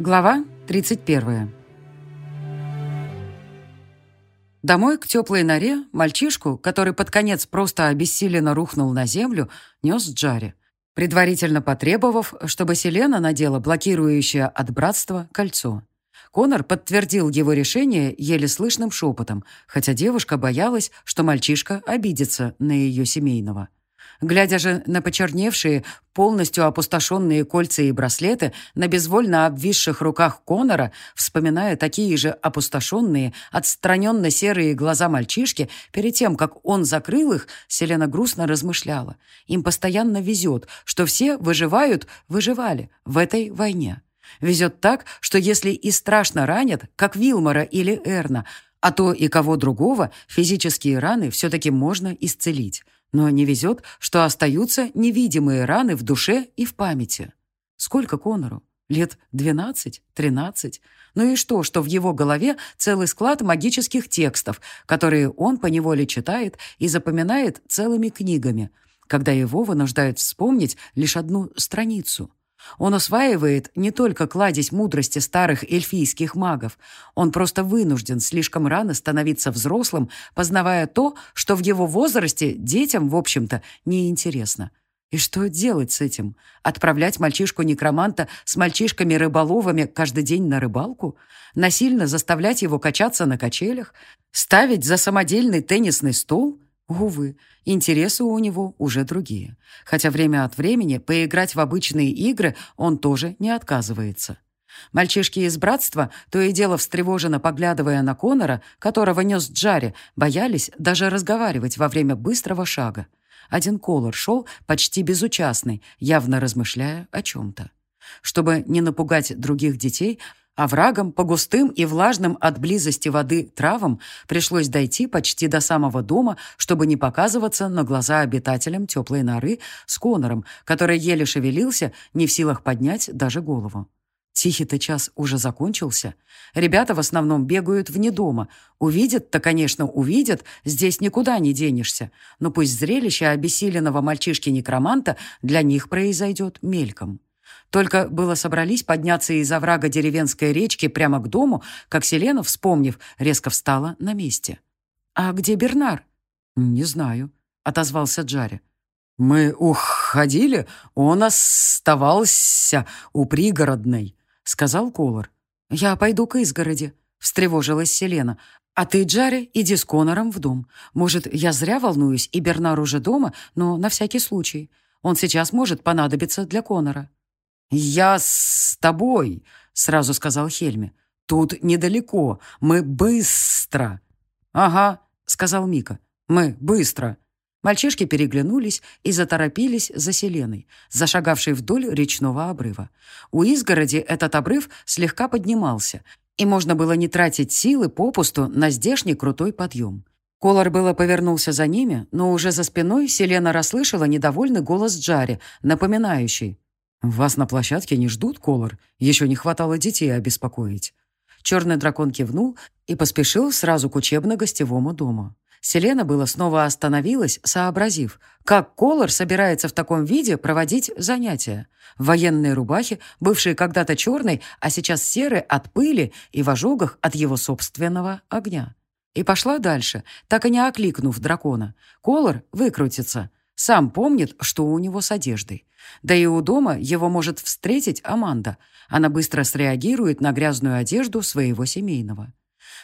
Глава 31. Домой к теплой норе мальчишку, который под конец просто обессиленно рухнул на землю, нес Джари, предварительно потребовав, чтобы Селена надела блокирующее от братства кольцо. Конор подтвердил его решение еле слышным шепотом, хотя девушка боялась, что мальчишка обидится на ее семейного. Глядя же на почерневшие, полностью опустошенные кольца и браслеты на безвольно обвисших руках Конора, вспоминая такие же опустошенные, отстраненно серые глаза мальчишки, перед тем, как он закрыл их, Селена грустно размышляла. Им постоянно везет, что все выживают, выживали в этой войне. Везет так, что если и страшно ранят, как Вилмора или Эрна, а то и кого другого, физические раны все-таки можно исцелить. Но не везет, что остаются невидимые раны в душе и в памяти. Сколько Конору? Лет двенадцать, тринадцать. Ну и что, что в его голове целый склад магических текстов, которые он поневоле читает и запоминает целыми книгами, когда его вынуждают вспомнить лишь одну страницу. Он усваивает не только кладезь мудрости старых эльфийских магов, он просто вынужден слишком рано становиться взрослым, познавая то, что в его возрасте детям, в общем-то, неинтересно. И что делать с этим? Отправлять мальчишку-некроманта с мальчишками-рыболовами каждый день на рыбалку? Насильно заставлять его качаться на качелях? Ставить за самодельный теннисный стол? Увы, интересы у него уже другие. Хотя время от времени поиграть в обычные игры он тоже не отказывается. Мальчишки из братства, то и дело встревоженно поглядывая на Конора, которого нес Джари, боялись даже разговаривать во время быстрого шага. Один Колор шел почти безучастный, явно размышляя о чем-то. Чтобы не напугать других детей, Оврагом по густым и влажным от близости воды травам пришлось дойти почти до самого дома, чтобы не показываться на глаза обитателям теплой норы с Конором, который еле шевелился, не в силах поднять даже голову. Тихий-то час уже закончился. Ребята в основном бегают вне дома. Увидят-то, конечно, увидят, здесь никуда не денешься. Но пусть зрелище обессиленного мальчишки-некроманта для них произойдет мельком. Только было собрались подняться из оврага деревенской речки прямо к дому, как Селена, вспомнив, резко встала на месте. «А где Бернар?» «Не знаю», — отозвался Джари. «Мы уходили, он оставался у пригородной», — сказал Колор. «Я пойду к изгороди», — встревожилась Селена. «А ты, Джари, иди с Конором в дом. Может, я зря волнуюсь, и Бернар уже дома, но на всякий случай. Он сейчас может понадобиться для Конора». «Я с тобой», — сразу сказал Хельми. «Тут недалеко. Мы быстро». «Ага», — сказал Мика. «Мы быстро». Мальчишки переглянулись и заторопились за Селеной, зашагавшей вдоль речного обрыва. У изгороди этот обрыв слегка поднимался, и можно было не тратить силы попусту на здешний крутой подъем. Колор было повернулся за ними, но уже за спиной Селена расслышала недовольный голос Джари, напоминающий «Вас на площадке не ждут, Колор? Еще не хватало детей обеспокоить». Черный дракон кивнул и поспешил сразу к учебно-гостевому дому. Селена было снова остановилась, сообразив, как Колор собирается в таком виде проводить занятия. В военной рубахе, бывшей когда-то черной, а сейчас серой от пыли и в ожогах от его собственного огня. И пошла дальше, так и не окликнув дракона. Колор выкрутится. Сам помнит, что у него с одеждой. Да и у дома его может встретить Аманда. Она быстро среагирует на грязную одежду своего семейного.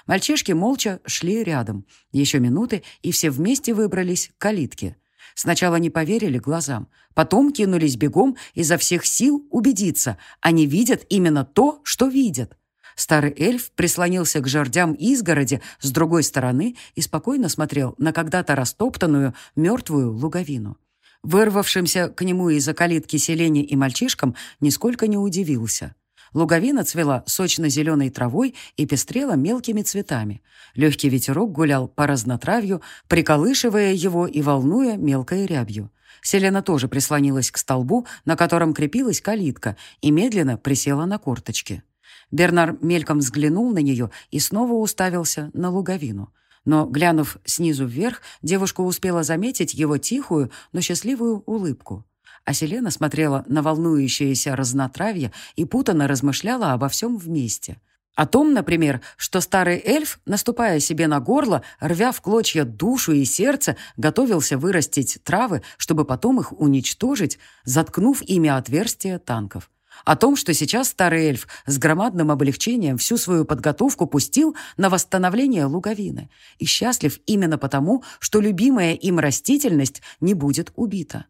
Мальчишки молча шли рядом. Еще минуты, и все вместе выбрались к калитке. Сначала не поверили глазам, потом кинулись бегом изо всех сил убедиться. Они видят именно то, что видят. Старый эльф прислонился к жердям изгороди с другой стороны и спокойно смотрел на когда-то растоптанную мертвую луговину. Вырвавшимся к нему из-за калитки селения и мальчишкам нисколько не удивился. Луговина цвела сочно-зеленой травой и пестрела мелкими цветами. Легкий ветерок гулял по разнотравью, приколышивая его и волнуя мелкой рябью. Селена тоже прислонилась к столбу, на котором крепилась калитка, и медленно присела на корточки. Бернар мельком взглянул на нее и снова уставился на луговину. Но, глянув снизу вверх, девушка успела заметить его тихую, но счастливую улыбку. а Селена смотрела на волнующееся разнотравье и путанно размышляла обо всем вместе. О том, например, что старый эльф, наступая себе на горло, рвя в клочья душу и сердце, готовился вырастить травы, чтобы потом их уничтожить, заткнув ими отверстия танков. О том, что сейчас старый эльф с громадным облегчением всю свою подготовку пустил на восстановление луговины и счастлив именно потому, что любимая им растительность не будет убита.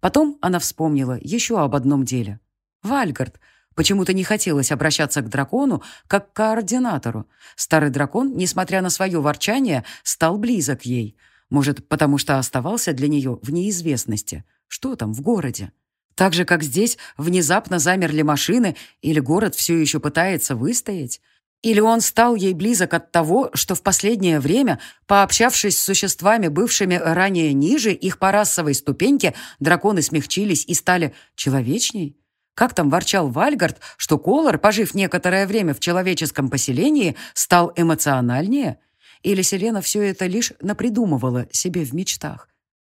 Потом она вспомнила еще об одном деле. Вальгард. Почему-то не хотелось обращаться к дракону, как к координатору. Старый дракон, несмотря на свое ворчание, стал близок ей. Может, потому что оставался для нее в неизвестности. Что там в городе? Так же, как здесь, внезапно замерли машины, или город все еще пытается выстоять? Или он стал ей близок от того, что в последнее время, пообщавшись с существами, бывшими ранее ниже их по расовой ступеньке, драконы смягчились и стали человечней? Как там ворчал Вальгард, что Колор, пожив некоторое время в человеческом поселении, стал эмоциональнее? Или Селена все это лишь напридумывала себе в мечтах?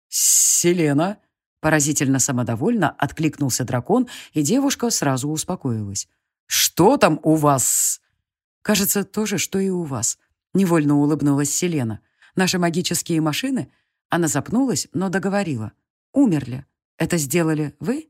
«Селена?» Поразительно самодовольно откликнулся дракон, и девушка сразу успокоилась. «Что там у вас?» «Кажется, то же, что и у вас», — невольно улыбнулась Селена. «Наши магические машины...» Она запнулась, но договорила. «Умерли. Это сделали вы?»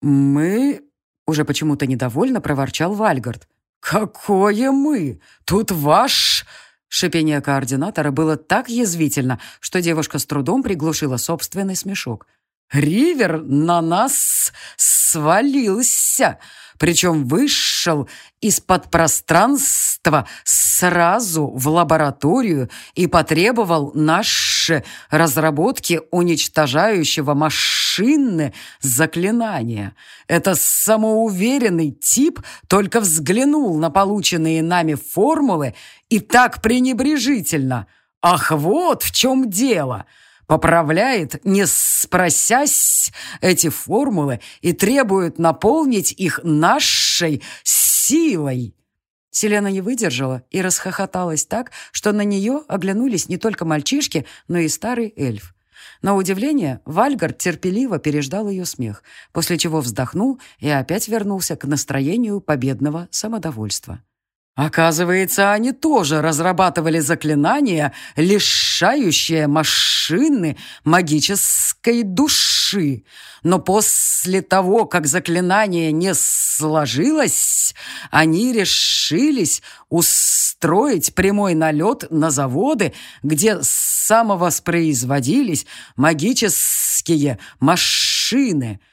«Мы...» — уже почему-то недовольно проворчал Вальгард. «Какое мы? Тут ваш...» Шипение координатора было так язвительно, что девушка с трудом приглушила собственный смешок. Ривер на нас свалился, причем вышел из-под пространства сразу в лабораторию и потребовал наши разработки уничтожающего машины заклинания. Это самоуверенный тип только взглянул на полученные нами формулы и так пренебрежительно. Ах, вот в чем дело!» Поправляет, не спросясь, эти формулы и требует наполнить их нашей силой. Селена не выдержала и расхохоталась так, что на нее оглянулись не только мальчишки, но и старый эльф. На удивление, Вальгард терпеливо переждал ее смех, после чего вздохнул и опять вернулся к настроению победного самодовольства. Оказывается, они тоже разрабатывали заклинание, лишающее машины магической души. Но после того, как заклинание не сложилось, они решились устроить прямой налет на заводы, где самовоспроизводились магические машины –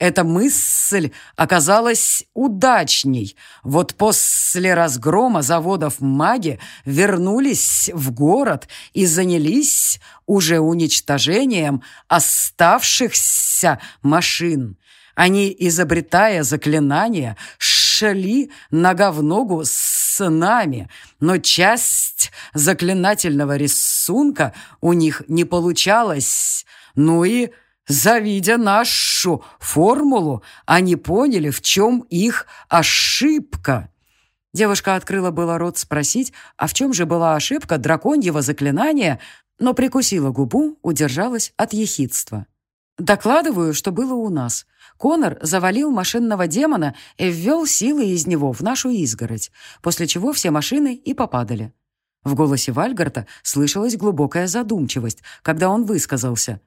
эта мысль оказалась удачней. Вот после разгрома заводов маги вернулись в город и занялись уже уничтожением оставшихся машин. Они, изобретая заклинания, шли нога в ногу с нами, но часть заклинательного рисунка у них не получалась. Ну и Завидя нашу формулу, они поняли, в чем их ошибка. Девушка открыла было рот спросить, а в чем же была ошибка драконьего заклинания, но прикусила губу, удержалась от ехидства. Докладываю, что было у нас. Конор завалил машинного демона и ввел силы из него в нашу изгородь, после чего все машины и попадали. В голосе Вальгарта слышалась глубокая задумчивость, когда он высказался.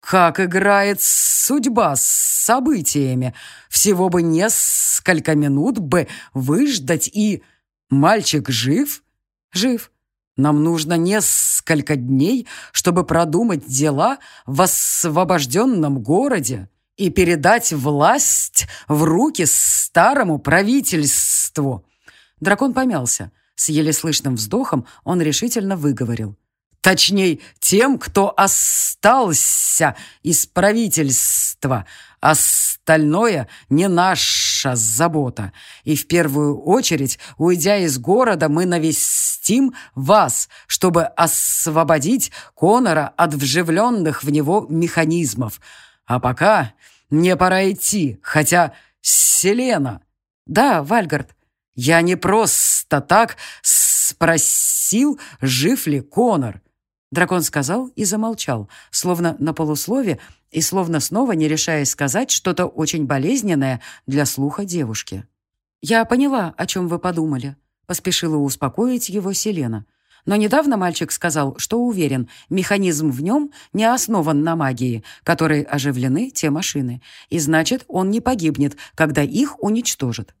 Как играет судьба с событиями. Всего бы несколько минут бы выждать и... Мальчик жив? Жив. Нам нужно несколько дней, чтобы продумать дела в освобожденном городе и передать власть в руки старому правительству. Дракон помялся. С еле слышным вздохом он решительно выговорил. Точнее, тем, кто остался из правительства. Остальное не наша забота. И в первую очередь, уйдя из города, мы навестим вас, чтобы освободить Конора от вживленных в него механизмов. А пока мне пора идти, хотя Селена... Да, Вальгард, я не просто так спросил, жив ли Конор. Дракон сказал и замолчал, словно на полуслове, и словно снова не решаясь сказать что-то очень болезненное для слуха девушки. «Я поняла, о чем вы подумали», — поспешила успокоить его Селена. Но недавно мальчик сказал, что уверен, механизм в нем не основан на магии, которой оживлены те машины, и значит, он не погибнет, когда их уничтожат.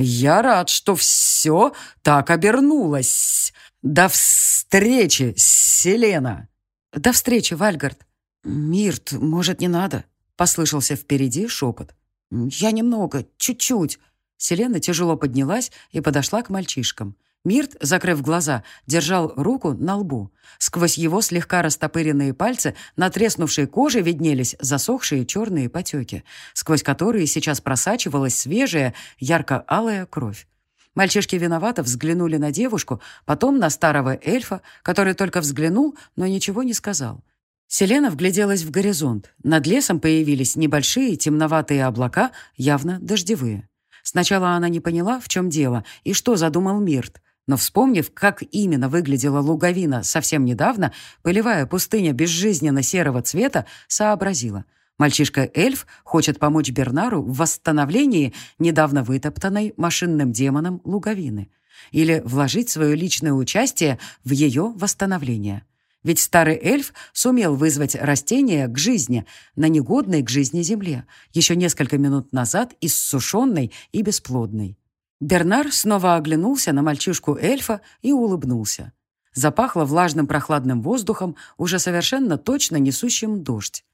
«Я рад, что все так обернулось. До встречи, Селена!» «До встречи, Вальгард!» «Мирт, может, не надо?» — послышался впереди шепот. «Я немного, чуть-чуть». Селена тяжело поднялась и подошла к мальчишкам. Мирт, закрыв глаза, держал руку на лбу. Сквозь его слегка растопыренные пальцы на треснувшей коже виднелись засохшие черные потеки, сквозь которые сейчас просачивалась свежая, ярко-алая кровь. Мальчишки виновато взглянули на девушку, потом на старого эльфа, который только взглянул, но ничего не сказал. Селена вгляделась в горизонт. Над лесом появились небольшие темноватые облака, явно дождевые. Сначала она не поняла, в чем дело и что задумал Мирт, но, вспомнив, как именно выглядела луговина совсем недавно, полевая пустыня безжизненно-серого цвета, сообразила. Мальчишка-эльф хочет помочь Бернару в восстановлении недавно вытоптанной машинным демоном луговины или вложить свое личное участие в ее восстановление. Ведь старый эльф сумел вызвать растение к жизни на негодной к жизни земле, еще несколько минут назад иссушенной и бесплодной. Бернар снова оглянулся на мальчишку-эльфа и улыбнулся. Запахло влажным прохладным воздухом, уже совершенно точно несущим дождь.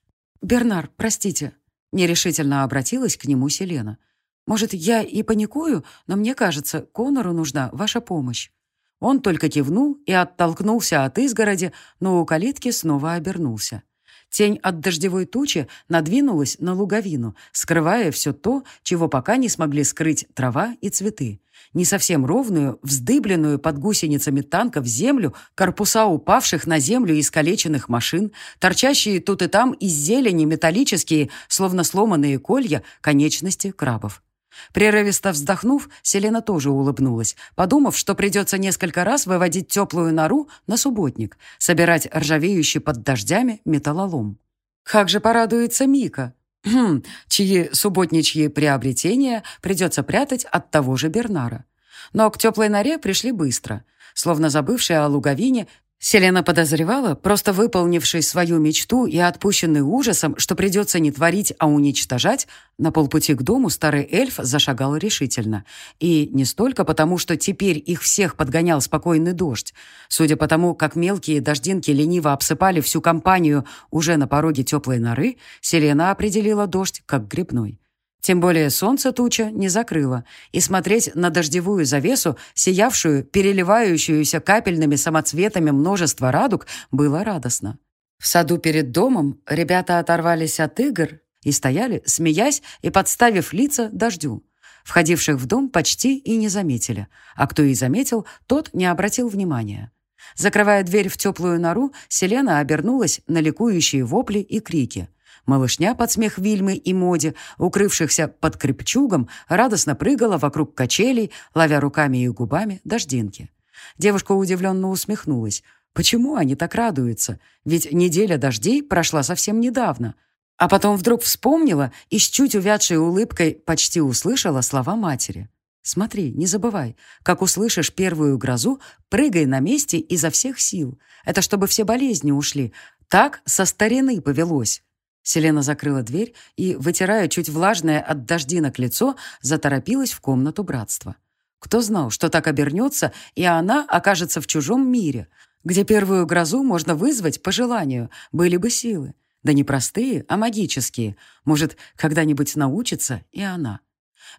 «Бернар, простите», — нерешительно обратилась к нему Селена. «Может, я и паникую, но мне кажется, Конору нужна ваша помощь». Он только кивнул и оттолкнулся от изгороди, но у калитки снова обернулся. Тень от дождевой тучи надвинулась на луговину, скрывая все то, чего пока не смогли скрыть трава и цветы. Не совсем ровную, вздыбленную под гусеницами танков землю, корпуса упавших на землю искалеченных машин, торчащие тут и там из зелени металлические, словно сломанные колья, конечности крабов. Прерывисто вздохнув, Селена тоже улыбнулась, подумав, что придется несколько раз выводить теплую нору на субботник, собирать ржавеющий под дождями металлолом. Как же порадуется Мика, хм, чьи субботничьи приобретения придется прятать от того же Бернара. Но к теплой норе пришли быстро. Словно забывшие о луговине, Селена подозревала, просто выполнивший свою мечту и отпущенный ужасом, что придется не творить, а уничтожать, на полпути к дому старый эльф зашагал решительно. И не столько потому, что теперь их всех подгонял спокойный дождь. Судя по тому, как мелкие дождинки лениво обсыпали всю компанию уже на пороге теплой норы, Селена определила дождь как грибной. Тем более солнце туча не закрыло, и смотреть на дождевую завесу, сиявшую, переливающуюся капельными самоцветами множество радуг, было радостно. В саду перед домом ребята оторвались от игр и стояли, смеясь и подставив лица дождю. Входивших в дом почти и не заметили, а кто и заметил, тот не обратил внимания. Закрывая дверь в теплую нору, Селена обернулась на ликующие вопли и крики. Малышня под смех Вильмы и Моди, укрывшихся под крепчугом, радостно прыгала вокруг качелей, ловя руками и губами дождинки. Девушка удивленно усмехнулась. Почему они так радуются? Ведь неделя дождей прошла совсем недавно. А потом вдруг вспомнила и с чуть увядшей улыбкой почти услышала слова матери. «Смотри, не забывай, как услышишь первую грозу, прыгай на месте изо всех сил. Это чтобы все болезни ушли. Так со старины повелось». Селена закрыла дверь и, вытирая чуть влажное от дождинок лицо, заторопилась в комнату братства. Кто знал, что так обернется, и она окажется в чужом мире, где первую грозу можно вызвать по желанию, были бы силы. Да не простые, а магические. Может, когда-нибудь научится и она.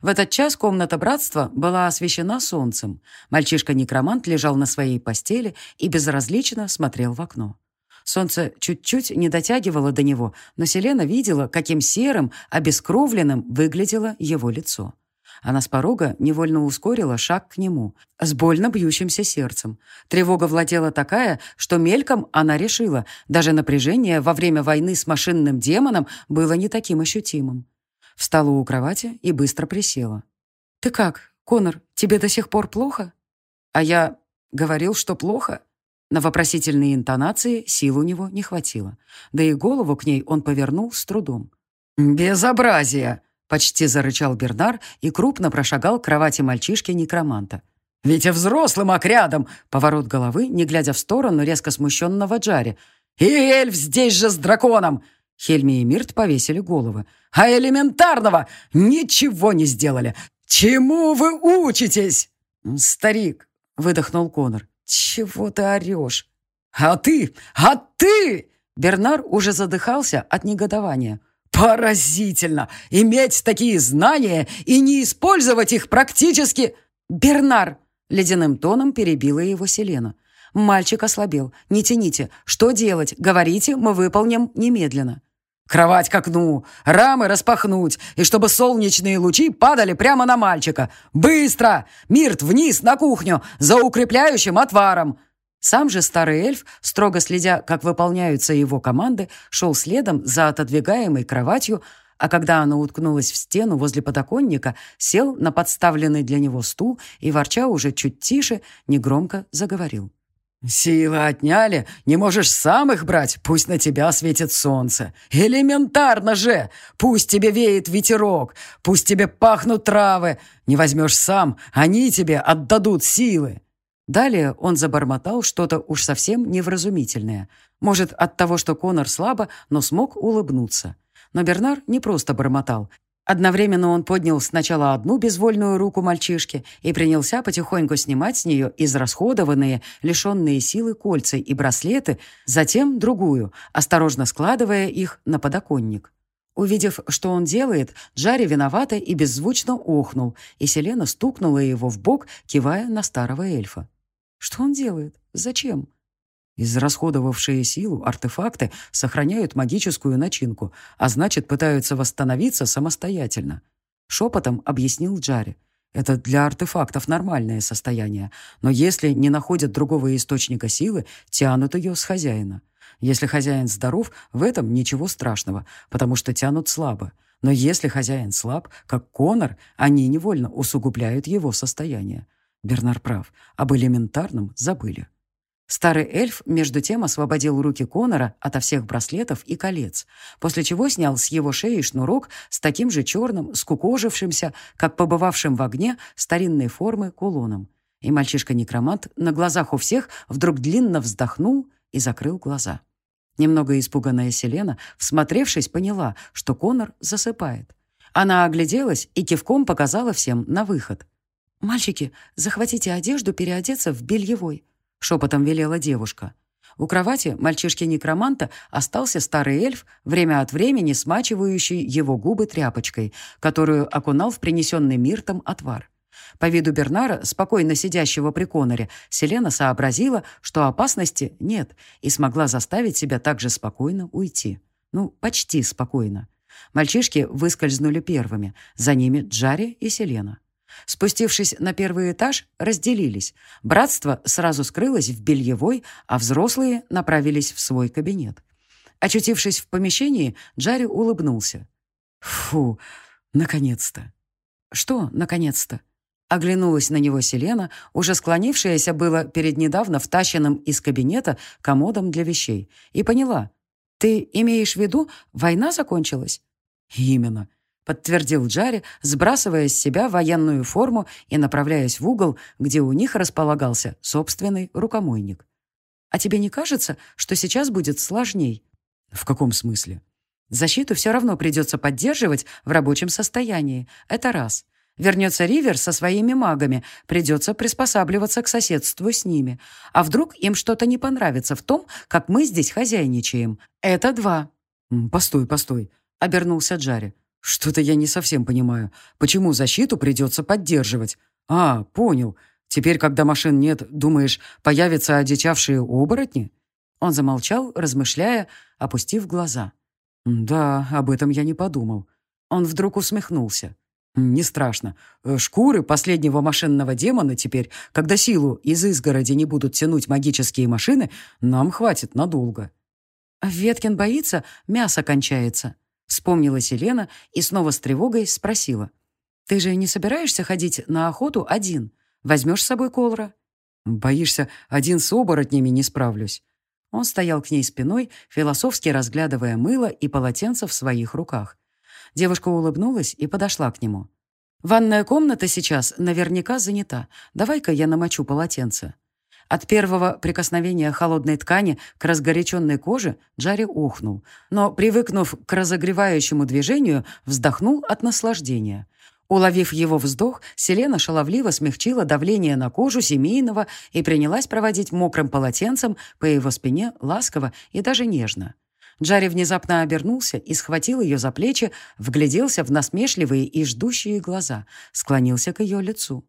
В этот час комната братства была освещена солнцем. Мальчишка-некромант лежал на своей постели и безразлично смотрел в окно. Солнце чуть-чуть не дотягивало до него, но Селена видела, каким серым, обескровленным выглядело его лицо. Она с порога невольно ускорила шаг к нему, с больно бьющимся сердцем. Тревога владела такая, что мельком она решила, даже напряжение во время войны с машинным демоном было не таким ощутимым. Встала у кровати и быстро присела. «Ты как, Конор, тебе до сих пор плохо?» «А я говорил, что плохо?» На вопросительные интонации сил у него не хватило. Да и голову к ней он повернул с трудом. «Безобразие!» — почти зарычал Бернар и крупно прошагал к кровати мальчишки-некроманта. «Ведь и взрослым отрядом!» — поворот головы, не глядя в сторону резко смущенного Джари. «И эльф здесь же с драконом!» Хельми и Мирт повесили головы. «А элементарного ничего не сделали! Чему вы учитесь?» «Старик!» — выдохнул Конор. «Чего ты орешь?» «А ты! А ты!» Бернар уже задыхался от негодования. «Поразительно! Иметь такие знания и не использовать их практически...» «Бернар!» — ледяным тоном перебила его Селена. «Мальчик ослабел. Не тяните. Что делать? Говорите, мы выполним немедленно». Кровать к окну, рамы распахнуть, и чтобы солнечные лучи падали прямо на мальчика. Быстро! Мирт вниз, на кухню, за укрепляющим отваром!» Сам же старый эльф, строго следя, как выполняются его команды, шел следом за отодвигаемой кроватью, а когда она уткнулась в стену возле подоконника, сел на подставленный для него стул и, ворча уже чуть тише, негромко заговорил. «Силы отняли, не можешь сам их брать, пусть на тебя светит солнце. Элементарно же! Пусть тебе веет ветерок, пусть тебе пахнут травы. Не возьмешь сам, они тебе отдадут силы». Далее он забормотал что-то уж совсем невразумительное. Может, от того, что Конор слабо, но смог улыбнуться. Но Бернар не просто бормотал, Одновременно он поднял сначала одну безвольную руку мальчишки и принялся потихоньку снимать с нее израсходованные, лишенные силы кольца и браслеты, затем другую, осторожно складывая их на подоконник. Увидев, что он делает, Джарри виновато и беззвучно охнул, и Селена стукнула его в бок, кивая на старого эльфа. «Что он делает? Зачем?» Израсходовавшие силу артефакты сохраняют магическую начинку, а значит, пытаются восстановиться самостоятельно. Шепотом объяснил Джари. Это для артефактов нормальное состояние, но если не находят другого источника силы, тянут ее с хозяина. Если хозяин здоров, в этом ничего страшного, потому что тянут слабо. Но если хозяин слаб, как Конор, они невольно усугубляют его состояние. Бернар прав, об элементарном забыли. Старый эльф, между тем, освободил руки Конора ото всех браслетов и колец, после чего снял с его шеи шнурок с таким же черным, скукожившимся, как побывавшим в огне, старинной формы кулоном. И мальчишка-некромант на глазах у всех вдруг длинно вздохнул и закрыл глаза. Немного испуганная Селена, всмотревшись, поняла, что Конор засыпает. Она огляделась и кивком показала всем на выход. «Мальчики, захватите одежду переодеться в бельевой», — шепотом велела девушка. У кровати мальчишки-некроманта остался старый эльф, время от времени смачивающий его губы тряпочкой, которую окунал в принесенный миртом отвар. По виду Бернара, спокойно сидящего при Коноре, Селена сообразила, что опасности нет, и смогла заставить себя также спокойно уйти. Ну, почти спокойно. Мальчишки выскользнули первыми, за ними Джари и Селена. Спустившись на первый этаж, разделились. Братство сразу скрылось в бельевой, а взрослые направились в свой кабинет. Очутившись в помещении, Джарри улыбнулся. «Фу, наконец-то!» «Что «наконец-то»?» Оглянулась на него Селена, уже склонившаяся было перед недавно втащенным из кабинета комодом для вещей, и поняла. «Ты имеешь в виду, война закончилась?» «Именно подтвердил Джари, сбрасывая с себя военную форму и направляясь в угол, где у них располагался собственный рукомойник. «А тебе не кажется, что сейчас будет сложней?» «В каком смысле?» «Защиту все равно придется поддерживать в рабочем состоянии. Это раз. Вернется Ривер со своими магами, придется приспосабливаться к соседству с ними. А вдруг им что-то не понравится в том, как мы здесь хозяйничаем? Это два». «Постой, постой», — обернулся Джари. «Что-то я не совсем понимаю. Почему защиту придется поддерживать? А, понял. Теперь, когда машин нет, думаешь, появятся одичавшие оборотни?» Он замолчал, размышляя, опустив глаза. «Да, об этом я не подумал». Он вдруг усмехнулся. «Не страшно. Шкуры последнего машинного демона теперь, когда силу из изгороди не будут тянуть магические машины, нам хватит надолго». «Веткин боится, мясо кончается», Вспомнила Селена и снова с тревогой спросила. «Ты же не собираешься ходить на охоту один? Возьмешь с собой Колора?» Боишься, один с оборотнями не справлюсь?» Он стоял к ней спиной, философски разглядывая мыло и полотенце в своих руках. Девушка улыбнулась и подошла к нему. «Ванная комната сейчас наверняка занята. Давай-ка я намочу полотенце». От первого прикосновения холодной ткани к разгоряченной коже Джарри ухнул, но, привыкнув к разогревающему движению, вздохнул от наслаждения. Уловив его вздох, Селена шаловливо смягчила давление на кожу семейного и принялась проводить мокрым полотенцем по его спине ласково и даже нежно. Джарри внезапно обернулся и схватил ее за плечи, вгляделся в насмешливые и ждущие глаза, склонился к ее лицу.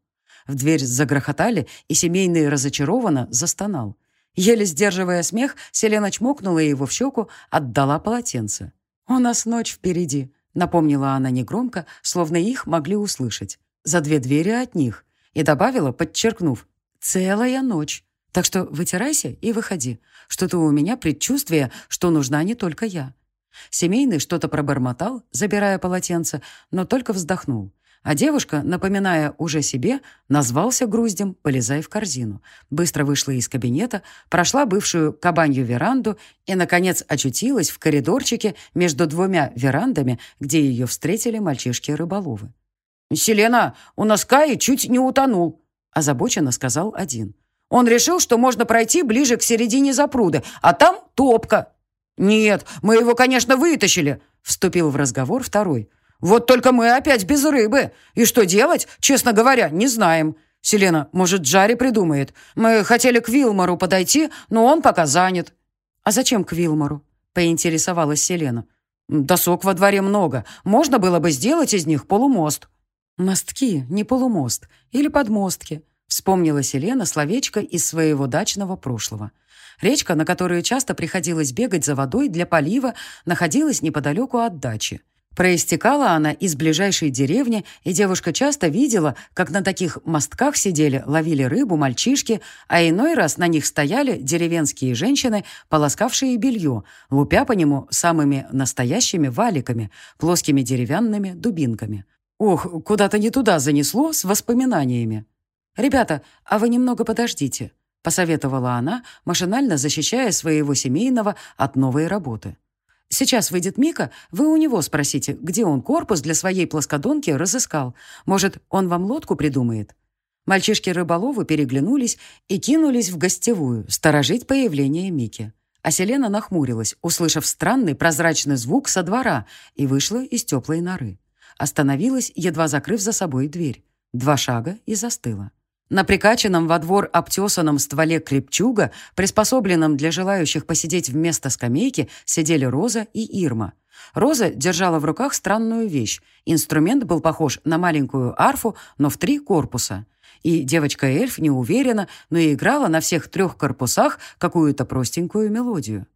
В дверь загрохотали, и семейный разочарованно застонал. Еле сдерживая смех, Селена чмокнула его в щеку, отдала полотенце. «У нас ночь впереди», Напомнила она негромко, словно их могли услышать. За две двери от них. И добавила, подчеркнув, «Целая ночь. Так что вытирайся и выходи. Что-то у меня предчувствие, что нужна не только я». Семейный что-то пробормотал, забирая полотенце, но только вздохнул. А девушка, напоминая уже себе, назвался груздем «Полезай в корзину». Быстро вышла из кабинета, прошла бывшую кабанью веранду и, наконец, очутилась в коридорчике между двумя верандами, где ее встретили мальчишки-рыболовы. «Селена, у нас Кай чуть не утонул», — озабоченно сказал один. «Он решил, что можно пройти ближе к середине запруды, а там топка». «Нет, мы его, конечно, вытащили», — вступил в разговор второй. Вот только мы опять без рыбы. И что делать, честно говоря, не знаем. Селена, может, Джарри придумает. Мы хотели к Вилмору подойти, но он пока занят». «А зачем к Вилмору?» — поинтересовалась Селена. «Досок во дворе много. Можно было бы сделать из них полумост». «Мостки, не полумост. Или подмостки», — вспомнила Селена словечко из своего дачного прошлого. Речка, на которую часто приходилось бегать за водой для полива, находилась неподалеку от дачи. Проистекала она из ближайшей деревни, и девушка часто видела, как на таких мостках сидели, ловили рыбу мальчишки, а иной раз на них стояли деревенские женщины, полоскавшие белье, лупя по нему самыми настоящими валиками, плоскими деревянными дубинками. Ох, куда-то не туда занесло с воспоминаниями. «Ребята, а вы немного подождите», — посоветовала она, машинально защищая своего семейного от новой работы. Сейчас выйдет Мика, вы у него спросите, где он корпус для своей плоскодонки разыскал. Может, он вам лодку придумает?» Мальчишки-рыболовы переглянулись и кинулись в гостевую, сторожить появление Мики. А Селена нахмурилась, услышав странный прозрачный звук со двора, и вышла из теплой норы. Остановилась, едва закрыв за собой дверь. Два шага и застыла. На прикачанном во двор обтесанном стволе крепчуга, приспособленном для желающих посидеть вместо скамейки, сидели Роза и Ирма. Роза держала в руках странную вещь. Инструмент был похож на маленькую арфу, но в три корпуса. И девочка-эльф не уверена, но и играла на всех трех корпусах какую-то простенькую мелодию.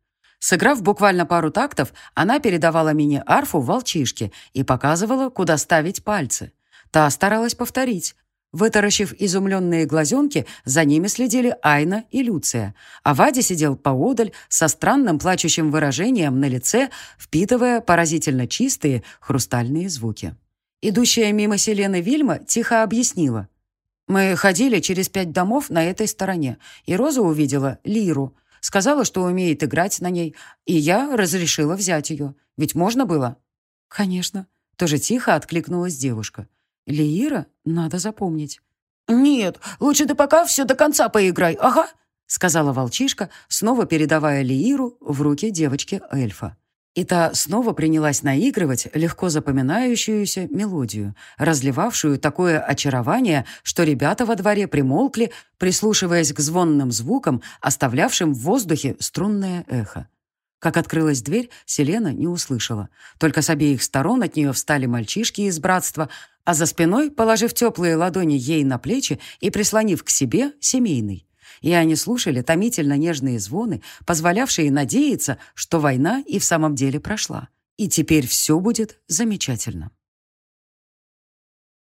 Сыграв буквально пару тактов, она передавала мини-арфу волчишке и показывала, куда ставить пальцы. Та старалась повторить, Вытаращив изумленные глазенки, за ними следили Айна и Люция, а Вадя сидел поодаль со странным плачущим выражением на лице, впитывая поразительно чистые хрустальные звуки. Идущая мимо Селены Вильма тихо объяснила. «Мы ходили через пять домов на этой стороне, и Роза увидела лиру. Сказала, что умеет играть на ней, и я разрешила взять ее. Ведь можно было?» «Конечно», — тоже тихо откликнулась девушка. Лиира надо запомнить. «Нет, лучше ты пока все до конца поиграй, ага», сказала волчишка, снова передавая Лииру в руки девочки-эльфа. И та снова принялась наигрывать легко запоминающуюся мелодию, разливавшую такое очарование, что ребята во дворе примолкли, прислушиваясь к звонным звукам, оставлявшим в воздухе струнное эхо. Как открылась дверь, Селена не услышала. Только с обеих сторон от нее встали мальчишки из братства, а за спиной, положив теплые ладони ей на плечи и прислонив к себе, семейный. И они слушали томительно нежные звоны, позволявшие надеяться, что война и в самом деле прошла. И теперь все будет замечательно.